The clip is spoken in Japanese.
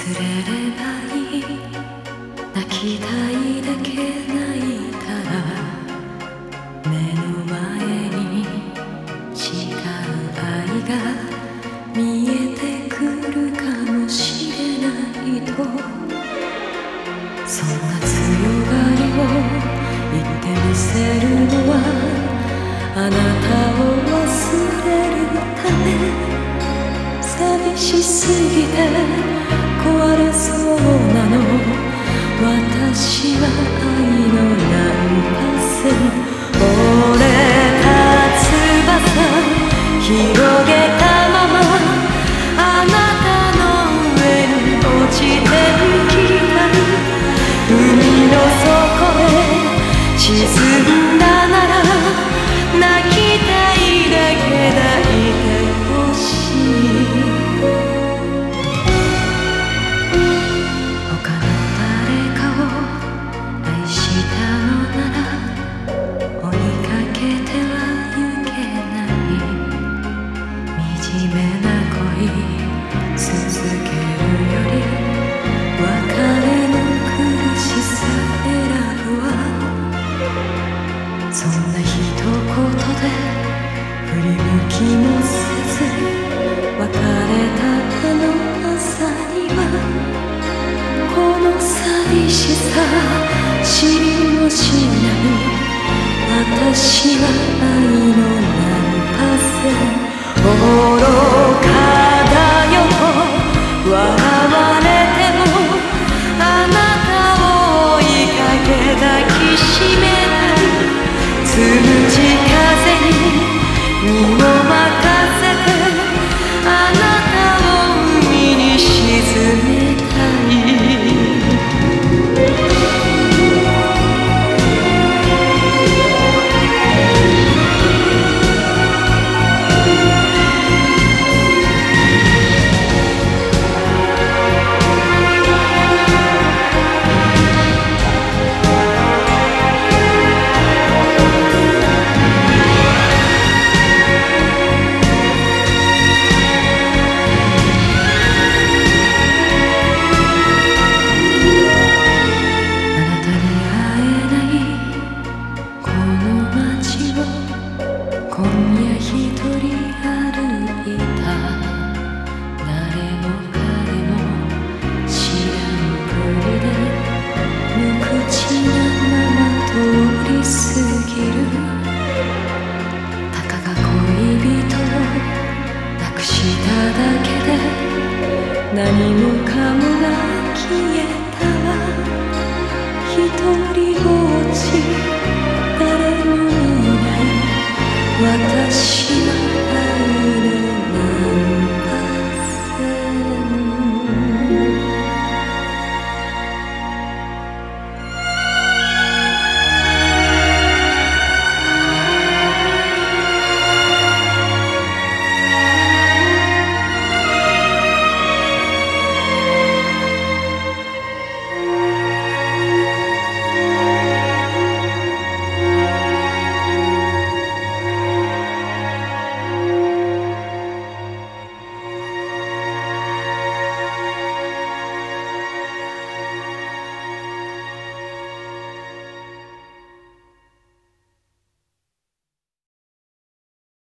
忘れればいい泣きたいだけ泣いたら目の前に違う愛が見えてくるかもしれないとそんな強がりを言ってみせるのはあなたを忘れるため寂しすぎては愛の難波れた翼広げたままあなたの上に落ちてゆきたい海の底へ沈んだしただけで何もかも